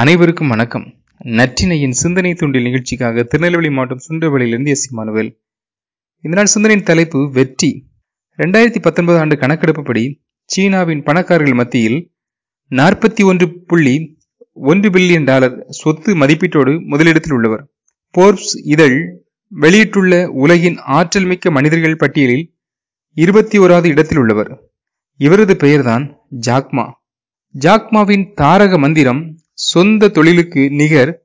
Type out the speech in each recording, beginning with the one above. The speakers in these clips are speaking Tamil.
அனைவருக்கும் வணக்கம். நற்றினையின் சிந்தனை தூண்டில் நிகழ்ச்சிக்காக திருநெல்வேலி மாவட்டம் சுண்டவளியிலிருந்து எஸ் மானுவேல் இந்த நாள் சிந்தனையின் தலைப்பு வெற்றி. ரெண்டாயிரத்தி பத்தொன்பது ஆண்டு கணக்கெடுப்புப்படி சீனாவின் பணக்காரர்கள் மத்தியில் நாற்பத்தி ஒன்று புள்ளி ஒன்று பில்லியன் டாலர் சொத்து மதிப்பீட்டோடு முதலிடத்தில் உள்ளவர். போர்ப்ஸ் இதழ் வெளியிட்டுள்ள உலகின் ஆற்றல் மிக்க மனிதர்கள் பட்டியலில் இருபத்தி ஓராவது இடத்தில் உள்ளவர். இவரது பெயர்தான் ஜாக்மா. ஜாக்மாவின் தாரக மந்திரம் சொந்த தொழிலுக்கு நிகர்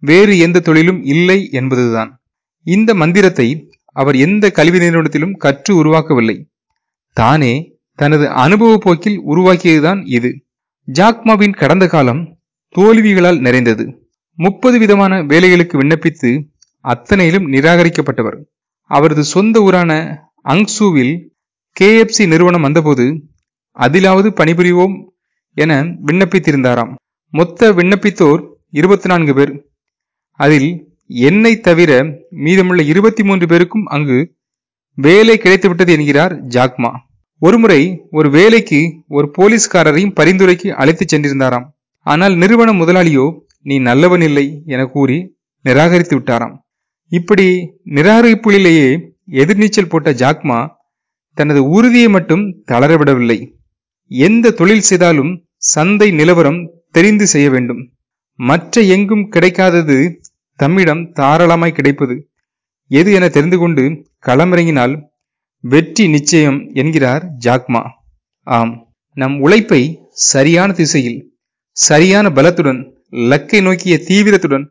வேறு எந்த தொழிலும் இல்லை என்பதுதான். இந்த மந்திரத்தை அவர் எந்த கல்வி நிறுவனத்திலும் கற்று உருவாக்கவில்லை. தானே தனது அனுபவ போக்கில் உருவாக்கியதுதான் இது. ஜாக்மாவின் கடந்த காலம் தோல்விகளால் நிறைந்தது. முப்பது விதமான வேலைகளுக்கு விண்ணப்பித்து அத்தனையிலும் நிராகரிக்கப்பட்டவர். அவரது சொந்த ஊரான அங்சூவில் கேஎஃப்சி நிறுவனம் வந்தபோது அதிலாவது பணிபுரிவோம் என விண்ணப்பித்திருந்தாராம். மொத்த விண்ணப்பித்தோர் இருபத்தி நான்கு பேர். அதில் என்னை தவிர மீதமுள்ள இருபத்தி மூன்று பேருக்கும் அங்கு வேலை கிடைத்துவிட்டது என்கிறார் ஜாக்மா. ஒருமுறை ஒரு வேலைக்கு ஒரு போலீஸ்காரரையும் பரிந்துரைக்கு அழைத்துச் சென்றிருந்தாராம். ஆனால் நிறுவன முதலாளியோ நீ நல்லவன் இல்லை என கூறி நிராகரித்து விட்டாராம். இப்படி நிராகரிப்புகளிலேயே எதிர்நீச்சல் போட்ட ஜாக்மா தனது உறுதியை மட்டும் தளரவிடவில்லை. எந்த தொழில் செய்தாலும் சந்தை நிலவரம் தெரிந்து செய்ய வேண்டும். மற்ற எங்கும் கிடைக்காதது தம்மிடம் தாராளமாய் கிடைப்பது. எது என தெரிந்து கொண்டு களமிறங்கினால் வெற்றி நிச்சயம் என்கிறார் ஜாக்மா. ஆம். நம் உழைப்பை சரியான திசையில் சரியான பலத்துடன் லக்கை நோக்கிய தீவிரத்துடன்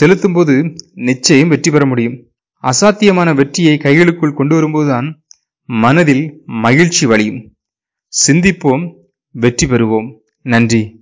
செலுத்தும்போது நிச்சயம் வெற்றி பெற முடியும். அசாத்தியமான வெற்றியை கைகளுக்குள் கொண்டு வரும்போதுதான் மனதில் மகிழ்ச்சி வழியும். சிந்திப்போம் வெற்றி பெறுவோம். நன்றி.